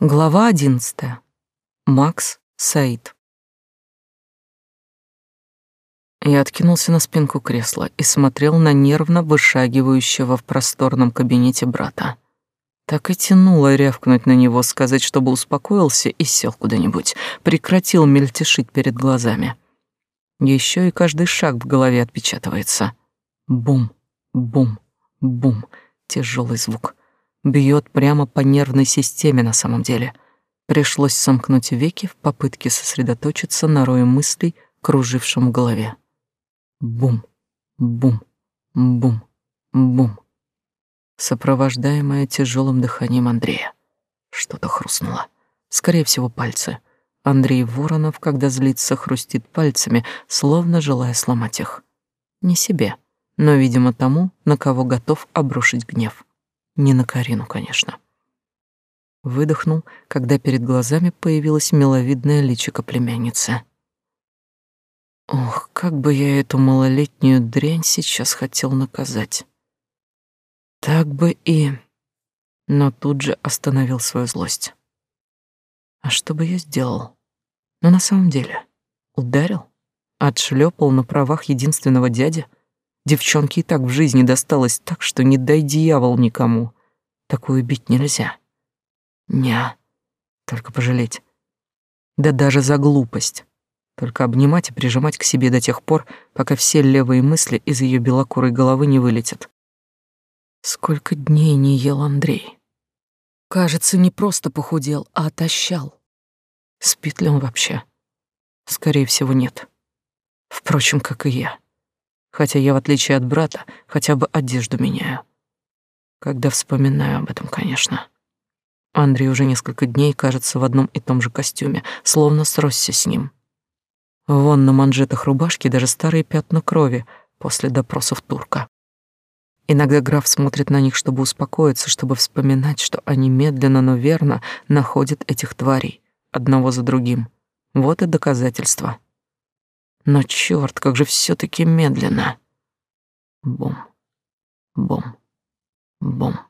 Глава одиннадцатая. Макс Саид. Я откинулся на спинку кресла и смотрел на нервно вышагивающего в просторном кабинете брата. Так и тянуло рявкнуть на него, сказать, чтобы успокоился и сел куда-нибудь, прекратил мельтешить перед глазами. Еще и каждый шаг в голове отпечатывается. Бум, бум, бум. Тяжелый звук бьет прямо по нервной системе на самом деле. Пришлось сомкнуть веки в попытке сосредоточиться на рое мыслей, кружившем в голове. Бум, бум, бум, бум. Сопровождаемое тяжелым дыханием Андрея. Что-то хрустнуло. Скорее всего, пальцы. Андрей Воронов, когда злится, хрустит пальцами, словно желая сломать их. Не себе, но, видимо, тому, на кого готов обрушить гнев. Не на Карину, конечно. Выдохнул, когда перед глазами появилась миловидная личико племянницы. Ох, как бы я эту малолетнюю дрянь сейчас хотел наказать. Так бы и... Но тут же остановил свою злость. А что бы я сделал? Ну, на самом деле, ударил? Отшлепал на правах единственного дяди — Девчонке и так в жизни досталось так, что не дай дьявол никому. Такую бить нельзя. Ня, только пожалеть. Да даже за глупость. Только обнимать и прижимать к себе до тех пор, пока все левые мысли из ее белокурой головы не вылетят. Сколько дней не ел Андрей. Кажется, не просто похудел, а отощал. Спит ли он вообще? Скорее всего, нет. Впрочем, как и я хотя я, в отличие от брата, хотя бы одежду меняю. Когда вспоминаю об этом, конечно. Андрей уже несколько дней кажется в одном и том же костюме, словно сросся с ним. Вон на манжетах рубашки даже старые пятна крови после допросов турка. Иногда граф смотрит на них, чтобы успокоиться, чтобы вспоминать, что они медленно, но верно находят этих тварей, одного за другим. Вот и доказательство. Но черт, как же все таки медленно. Бум, бум, бум.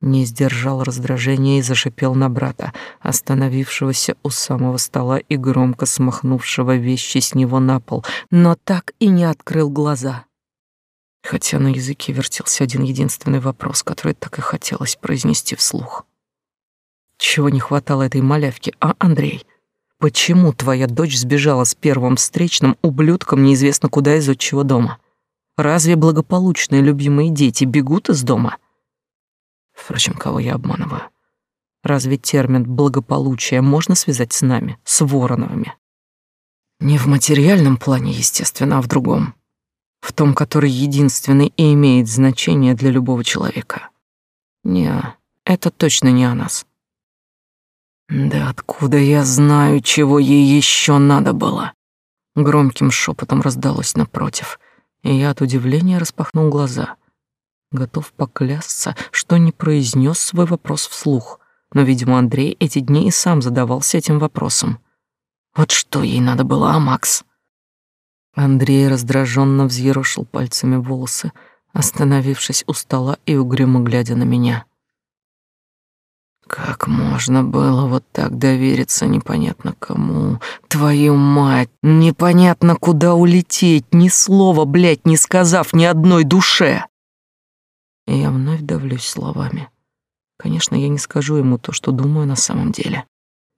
Не сдержал раздражения и зашипел на брата, остановившегося у самого стола и громко смахнувшего вещи с него на пол, но так и не открыл глаза. Хотя на языке вертелся один единственный вопрос, который так и хотелось произнести вслух. Чего не хватало этой малявке, а, Андрей? Почему твоя дочь сбежала с первым встречным ублюдком неизвестно куда из отчего дома? Разве благополучные любимые дети бегут из дома? Впрочем, кого я обманываю? Разве термин «благополучие» можно связать с нами, с Вороновыми? Не в материальном плане, естественно, а в другом. В том, который единственный и имеет значение для любого человека. Не, это точно не о нас. Да откуда я знаю, чего ей еще надо было? Громким шепотом раздалось напротив, и я от удивления распахнул глаза. Готов поклясться, что не произнес свой вопрос вслух, но, видимо, Андрей эти дни и сам задавался этим вопросом. Вот что ей надо было, а Макс? Андрей раздраженно взъерошил пальцами волосы, остановившись у стола и угрюмо глядя на меня. Как можно было вот так довериться непонятно кому? Твою мать, непонятно куда улететь, ни слова, блядь, не сказав ни одной душе. Я вновь давлюсь словами. Конечно, я не скажу ему то, что думаю на самом деле.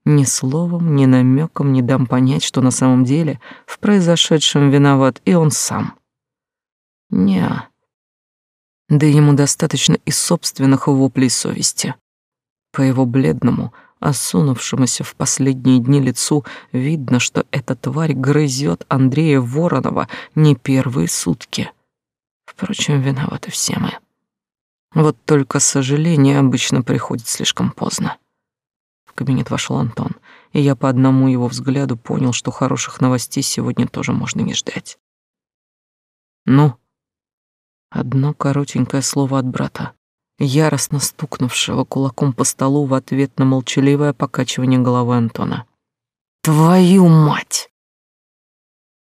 Ни словом, ни намеком не дам понять, что на самом деле в произошедшем виноват и он сам. Не. Да ему достаточно и собственных воплей совести. По его бледному, осунувшемуся в последние дни лицу видно, что эта тварь грызет Андрея Воронова не первые сутки. Впрочем, виноваты все мы. Вот только сожаление обычно приходит слишком поздно. В кабинет вошел Антон, и я по одному его взгляду понял, что хороших новостей сегодня тоже можно не ждать. «Ну?» Одно коротенькое слово от брата, яростно стукнувшего кулаком по столу в ответ на молчаливое покачивание головы Антона. «Твою мать!»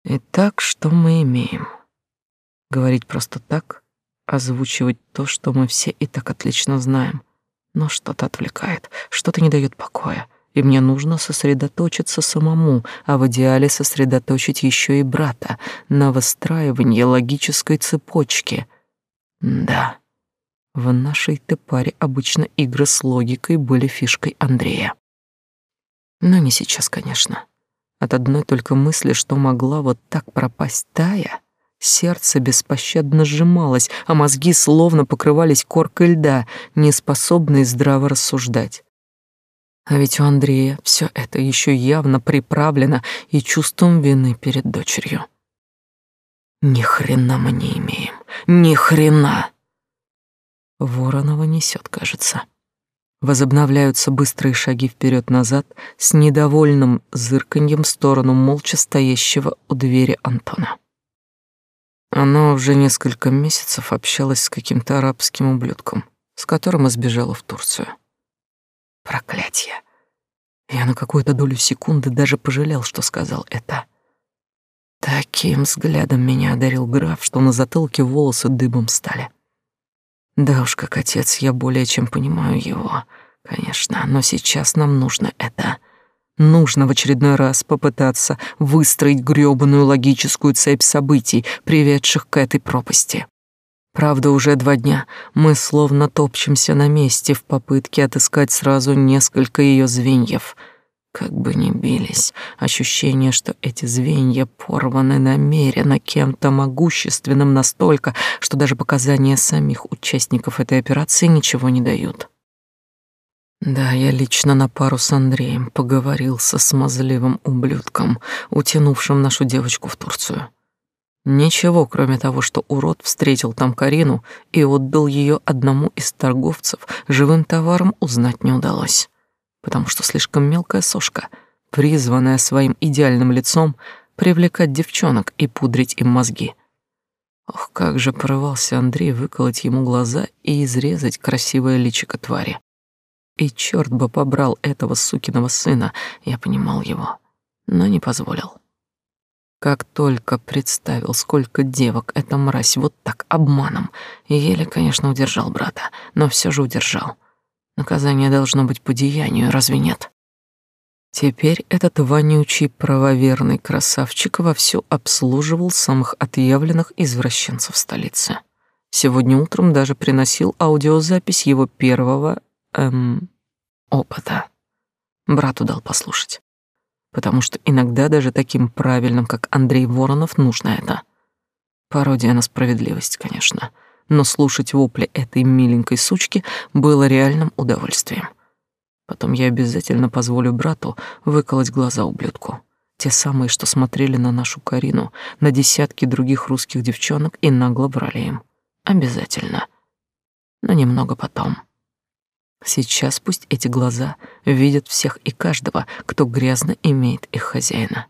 Итак, что мы имеем? Говорить просто так, озвучивать то, что мы все и так отлично знаем. Но что-то отвлекает, что-то не дает покоя, и мне нужно сосредоточиться самому, а в идеале сосредоточить еще и брата на выстраивании логической цепочки. Да, в нашей тепаре обычно игры с логикой были фишкой Андрея. Но не сейчас, конечно. От одной только мысли, что могла вот так пропасть Тая, сердце беспощадно сжималось, а мозги словно покрывались коркой льда, неспособные здраво рассуждать. А ведь у Андрея все это еще явно приправлено и чувством вины перед дочерью. Ни хрена мы не имеем. Ни хрена. Воронова несет, кажется. Возобновляются быстрые шаги вперед назад с недовольным зырканьем в сторону молча стоящего у двери Антона. Она уже несколько месяцев общалась с каким-то арабским ублюдком, с которым избежала в Турцию. Проклятье. Я на какую-то долю секунды даже пожалел, что сказал это. Таким взглядом меня одарил граф, что на затылке волосы дыбом стали. Да уж, как отец, я более чем понимаю его, конечно, но сейчас нам нужно это. Нужно в очередной раз попытаться выстроить грёбаную логическую цепь событий, приведших к этой пропасти. Правда, уже два дня мы словно топчемся на месте в попытке отыскать сразу несколько ее звеньев. Как бы ни бились, ощущение, что эти звенья порваны намеренно кем-то могущественным настолько, что даже показания самих участников этой операции ничего не дают. Да, я лично на пару с Андреем поговорил со смазливым ублюдком, утянувшим нашу девочку в Турцию. Ничего, кроме того, что урод встретил там Карину и отдал ее одному из торговцев, живым товаром узнать не удалось, потому что слишком мелкая сошка, призванная своим идеальным лицом привлекать девчонок и пудрить им мозги. Ох, как же порывался Андрей выколоть ему глаза и изрезать красивое личико твари. И черт бы побрал этого сукиного сына, я понимал его, но не позволил. Как только представил, сколько девок эта мразь вот так обманом, еле, конечно, удержал брата, но все же удержал. Наказание должно быть по деянию, разве нет? Теперь этот вонючий правоверный красавчик вовсю обслуживал самых отъявленных извращенцев столицы. Сегодня утром даже приносил аудиозапись его первого, эм, опыта. Брату дал послушать потому что иногда даже таким правильным, как Андрей Воронов, нужно это. Пародия на справедливость, конечно, но слушать вопли этой миленькой сучки было реальным удовольствием. Потом я обязательно позволю брату выколоть глаза ублюдку. Те самые, что смотрели на нашу Карину, на десятки других русских девчонок и нагло брали им. Обязательно. Но немного потом. Сейчас пусть эти глаза видят всех и каждого, кто грязно имеет их хозяина.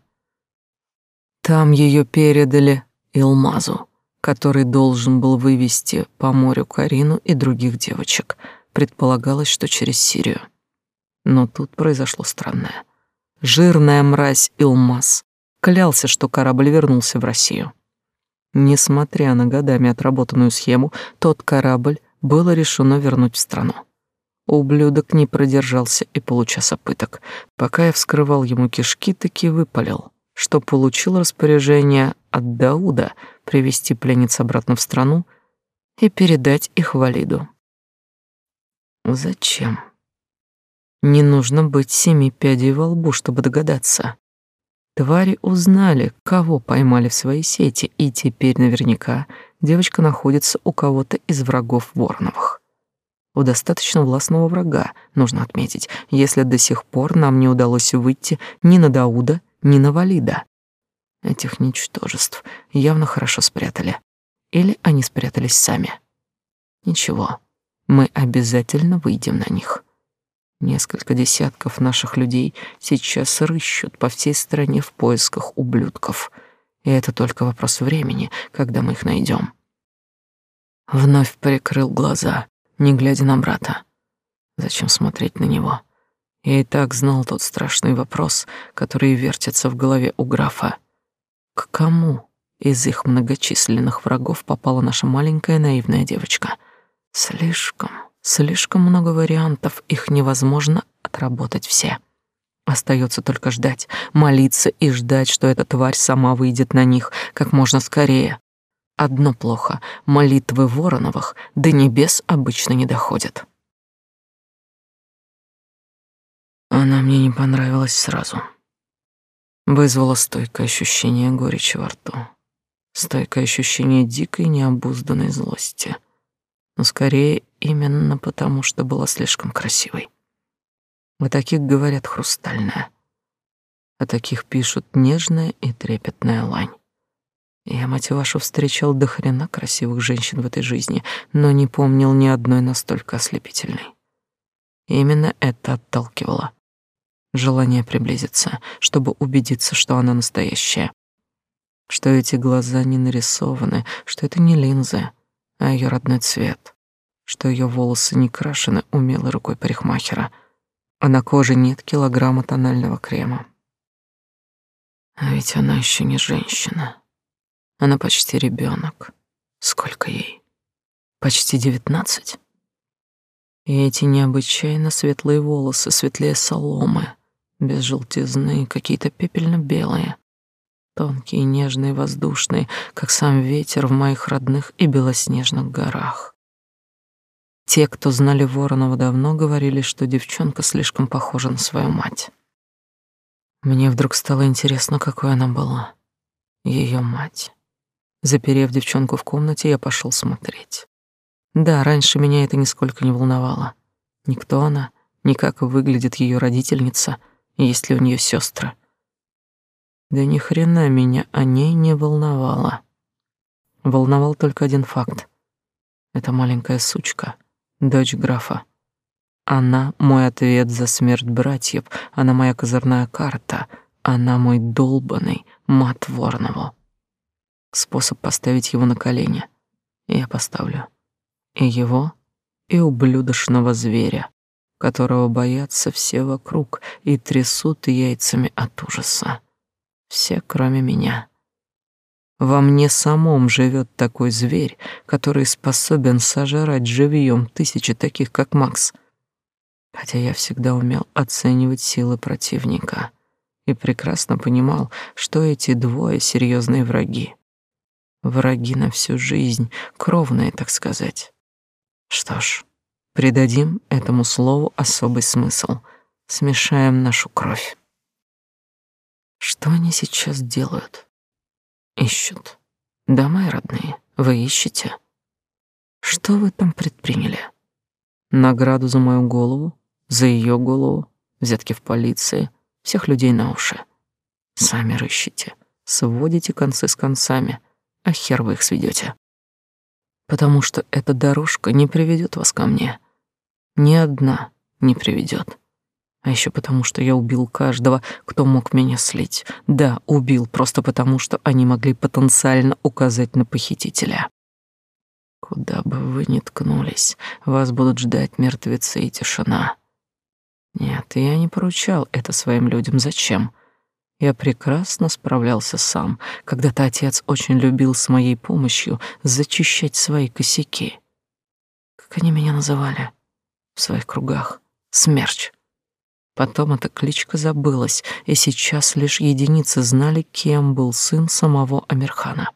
Там ее передали Илмазу, который должен был вывести по морю Карину и других девочек. Предполагалось, что через Сирию. Но тут произошло странное. Жирная мразь Илмаз клялся, что корабль вернулся в Россию. Несмотря на годами отработанную схему, тот корабль было решено вернуть в страну. Ублюдок не продержался и получаса пыток. Пока я вскрывал ему кишки, таки выпалил, что получил распоряжение от Дауда привести пленниц обратно в страну и передать их Валиду. Зачем? Не нужно быть семи пядей во лбу, чтобы догадаться. Твари узнали, кого поймали в свои сети, и теперь наверняка девочка находится у кого-то из врагов Вороновых у достаточно властного врага, нужно отметить, если до сих пор нам не удалось выйти ни на Дауда, ни на Валида. Этих ничтожеств явно хорошо спрятали. Или они спрятались сами. Ничего, мы обязательно выйдем на них. Несколько десятков наших людей сейчас рыщут по всей стране в поисках ублюдков. И это только вопрос времени, когда мы их найдем. Вновь прикрыл глаза не глядя на брата. Зачем смотреть на него? Я и так знал тот страшный вопрос, который вертится в голове у графа. К кому из их многочисленных врагов попала наша маленькая наивная девочка? Слишком, Слишком много вариантов, их невозможно отработать все. Остается только ждать, молиться и ждать, что эта тварь сама выйдет на них как можно скорее. Одно плохо — молитвы Вороновых до небес обычно не доходят. Она мне не понравилась сразу. Вызвало стойкое ощущение горечи во рту, стойкое ощущение дикой необузданной злости. Но скорее именно потому, что была слишком красивой. О таких говорят хрустальная, о таких пишут нежная и трепетная лань. Я, мать вашу, встречал до хрена красивых женщин в этой жизни, но не помнил ни одной настолько ослепительной. Именно это отталкивало. Желание приблизиться, чтобы убедиться, что она настоящая. Что эти глаза не нарисованы, что это не линзы, а ее родной цвет. Что ее волосы не крашены умелой рукой парикмахера, а на коже нет килограмма тонального крема. А ведь она еще не женщина. Она почти ребенок. Сколько ей? Почти девятнадцать. И эти необычайно светлые волосы, светлее соломы, без желтизны, какие-то пепельно-белые, тонкие, нежные, воздушные, как сам ветер в моих родных и белоснежных горах. Те, кто знали Воронова давно, говорили, что девчонка слишком похожа на свою мать. Мне вдруг стало интересно, какой она была. Ее мать. Заперев девчонку в комнате, я пошел смотреть. Да, раньше меня это нисколько не волновало. Никто она, ни как выглядит ее родительница, есть ли у нее сестры. Да ни хрена меня о ней не волновало. Волновал только один факт. Это маленькая сучка, дочь графа. Она мой ответ за смерть братьев, она моя козырная карта, она мой долбанный мат Ворнову способ поставить его на колени. Я поставлю и его, и ублюдочного зверя, которого боятся все вокруг и трясут яйцами от ужаса. Все, кроме меня. Во мне самом живет такой зверь, который способен сожрать живьем тысячи таких, как Макс. Хотя я всегда умел оценивать силы противника и прекрасно понимал, что эти двое серьезные враги. Враги на всю жизнь, кровные, так сказать. Что ж, придадим этому слову особый смысл. Смешаем нашу кровь. Что они сейчас делают? Ищут. Да, мои родные, вы ищете? Что вы там предприняли? Награду за мою голову, за ее голову, взятки в полиции, всех людей на уши. Сами рыщите, сводите концы с концами — а хер вы их сведете. Потому что эта дорожка не приведет вас ко мне. Ни одна не приведет. А еще потому, что я убил каждого, кто мог меня слить. Да, убил просто потому, что они могли потенциально указать на похитителя. Куда бы вы ни ткнулись, вас будут ждать мертвецы и тишина. Нет, я не поручал это своим людям. Зачем? Я прекрасно справлялся сам. Когда-то отец очень любил с моей помощью зачищать свои косяки. Как они меня называли в своих кругах? Смерч. Потом эта кличка забылась, и сейчас лишь единицы знали, кем был сын самого Амирхана.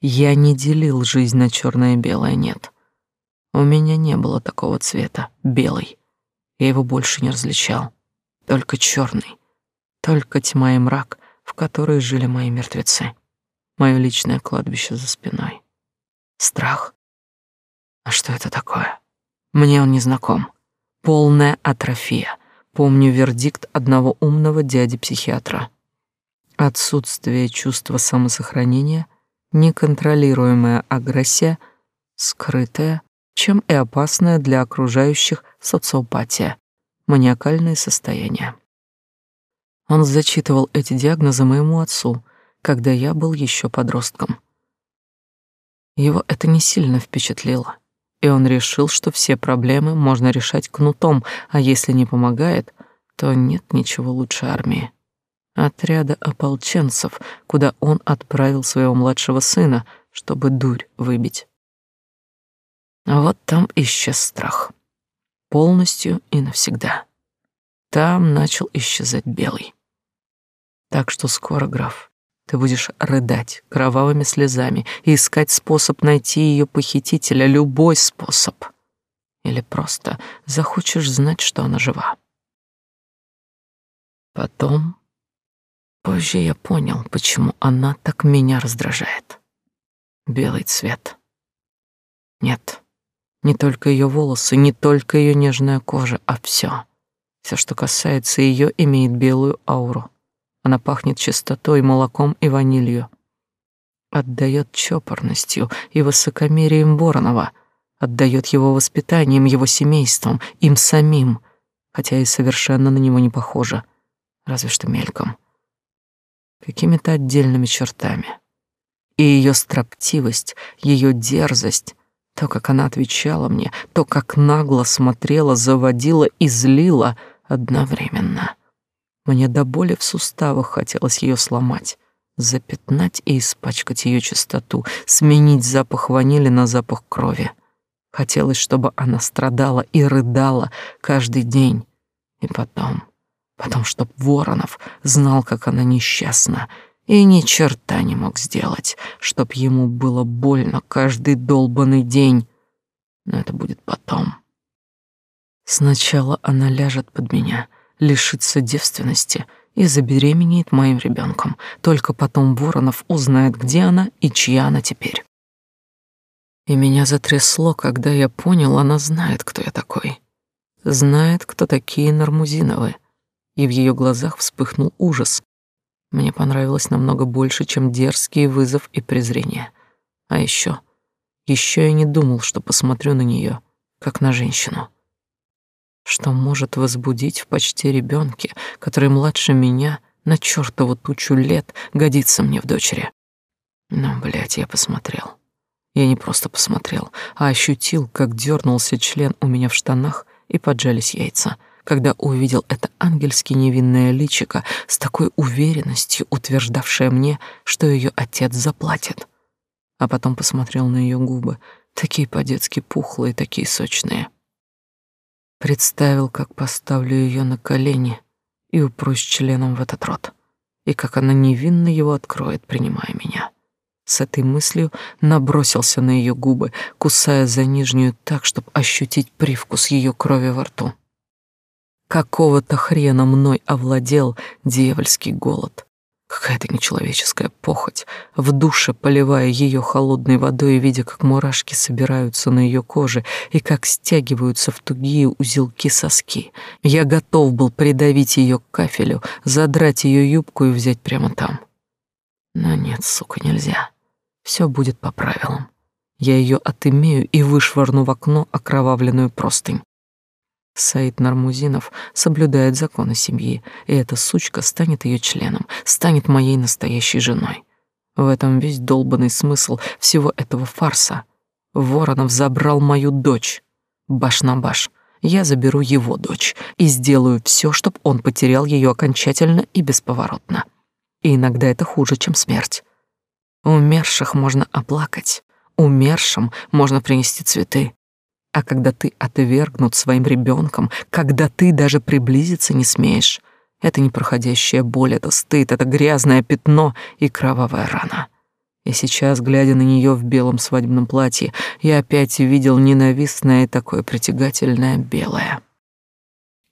Я не делил жизнь на черное и белое, нет. У меня не было такого цвета, белый. Я его больше не различал, только черный только тьма и мрак, в которой жили мои мертвецы. Мое личное кладбище за спиной. Страх? А что это такое? Мне он не знаком. Полная атрофия. Помню вердикт одного умного дяди-психиатра. Отсутствие чувства самосохранения, неконтролируемая агрессия, скрытая, чем и опасная для окружающих социопатия, маниакальные состояния. Он зачитывал эти диагнозы моему отцу, когда я был еще подростком. Его это не сильно впечатлило, и он решил, что все проблемы можно решать кнутом, а если не помогает, то нет ничего лучше армии. Отряда ополченцев, куда он отправил своего младшего сына, чтобы дурь выбить. Вот там исчез страх. Полностью и навсегда. Там начал исчезать белый. Так что скоро, граф, ты будешь рыдать кровавыми слезами и искать способ найти ее похитителя, любой способ. Или просто захочешь знать, что она жива. Потом, позже я понял, почему она так меня раздражает. Белый цвет. Нет, не только ее волосы, не только ее нежная кожа, а все. Все, что касается ее, имеет белую ауру. Она пахнет чистотой, молоком и ванилью. Отдает чопорностью и высокомерием Воронова, отдает его воспитанием, его семейством, им самим, хотя и совершенно на него не похожа, разве что мельком. Какими-то отдельными чертами. И ее строптивость, ее дерзость, то, как она отвечала мне, то, как нагло смотрела, заводила и злила одновременно — мне до боли в суставах хотелось ее сломать, запятнать и испачкать ее чистоту, сменить запах ванили на запах крови. Хотелось, чтобы она страдала и рыдала каждый день. И потом, потом, чтоб Воронов знал, как она несчастна, и ни черта не мог сделать, чтоб ему было больно каждый долбанный день. Но это будет потом. Сначала она ляжет под меня — лишится девственности и забеременеет моим ребенком. Только потом Воронов узнает, где она и чья она теперь. И меня затрясло, когда я понял, она знает, кто я такой. Знает, кто такие Нармузиновы. И в ее глазах вспыхнул ужас. Мне понравилось намного больше, чем дерзкий вызов и презрение. А еще, еще я не думал, что посмотрю на нее, как на женщину что может возбудить в почти ребенке, который младше меня на чертову тучу лет годится мне в дочери. Но, блядь, я посмотрел. Я не просто посмотрел, а ощутил, как дернулся член у меня в штанах и поджались яйца, когда увидел это ангельски невинное личико с такой уверенностью, утверждавшее мне, что ее отец заплатит. А потом посмотрел на ее губы, такие по-детски пухлые, такие сочные. Представил, как поставлю ее на колени и упрусь членом в этот рот, и как она невинно его откроет, принимая меня. С этой мыслью набросился на ее губы, кусая за нижнюю так, чтобы ощутить привкус ее крови во рту. Какого-то хрена мной овладел дьявольский голод. Какая-то нечеловеческая похоть, в душе поливая ее холодной водой и видя, как мурашки собираются на ее коже и как стягиваются в тугие узелки соски. Я готов был придавить ее к кафелю, задрать ее юбку и взять прямо там. Но нет, сука, нельзя. Все будет по правилам. Я ее отымею и вышвырну в окно окровавленную простынь. Саид Нармузинов соблюдает законы семьи, и эта сучка станет ее членом, станет моей настоящей женой. В этом весь долбанный смысл всего этого фарса. Воронов забрал мою дочь. Баш на баш. Я заберу его дочь и сделаю все, чтобы он потерял ее окончательно и бесповоротно. И иногда это хуже, чем смерть. Умерших можно оплакать, умершим можно принести цветы, а когда ты отвергнут своим ребенком, когда ты даже приблизиться не смеешь, это непроходящая боль, это стыд, это грязное пятно и кровавая рана. И сейчас, глядя на нее в белом свадебном платье, я опять видел ненавистное и такое притягательное белое.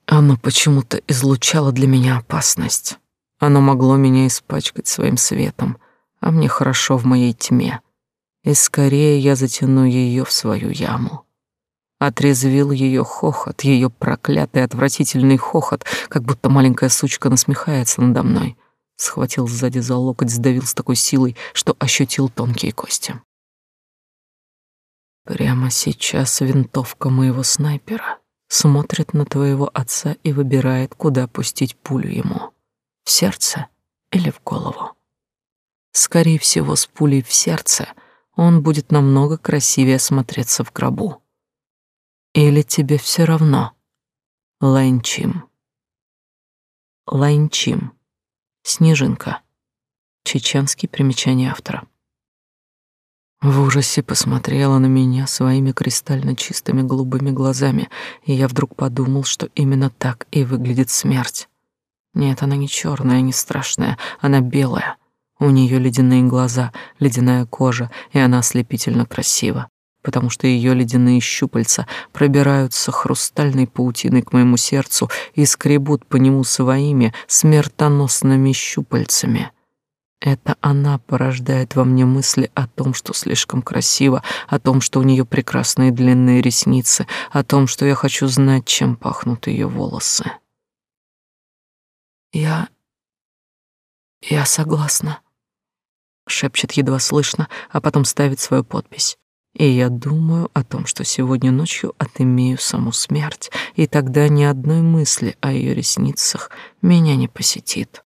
Оно почему-то излучало для меня опасность. Оно могло меня испачкать своим светом, а мне хорошо в моей тьме. И скорее я затяну ее в свою яму. Отрезвил ее хохот, ее проклятый отвратительный хохот, как будто маленькая сучка насмехается надо мной. Схватил сзади за локоть, сдавил с такой силой, что ощутил тонкие кости. Прямо сейчас винтовка моего снайпера смотрит на твоего отца и выбирает, куда пустить пулю ему. В сердце или в голову. Скорее всего, с пулей в сердце он будет намного красивее смотреться в гробу. Или тебе все равно? Ланчим. Ланчим. Снежинка. Чеченский примечание автора. В ужасе посмотрела на меня своими кристально чистыми голубыми глазами, и я вдруг подумал, что именно так и выглядит смерть. Нет, она не черная, не страшная, она белая. У нее ледяные глаза, ледяная кожа, и она ослепительно красива, потому что ее ледяные щупальца пробираются хрустальной паутиной к моему сердцу и скребут по нему своими смертоносными щупальцами. Это она порождает во мне мысли о том, что слишком красиво, о том, что у нее прекрасные длинные ресницы, о том, что я хочу знать, чем пахнут ее волосы. Я... я согласна. Шепчет едва слышно, а потом ставит свою подпись. И я думаю о том, что сегодня ночью отымею саму смерть, и тогда ни одной мысли о ее ресницах меня не посетит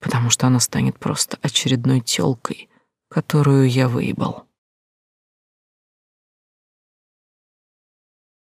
потому что она станет просто очередной тёлкой, которую я выебал.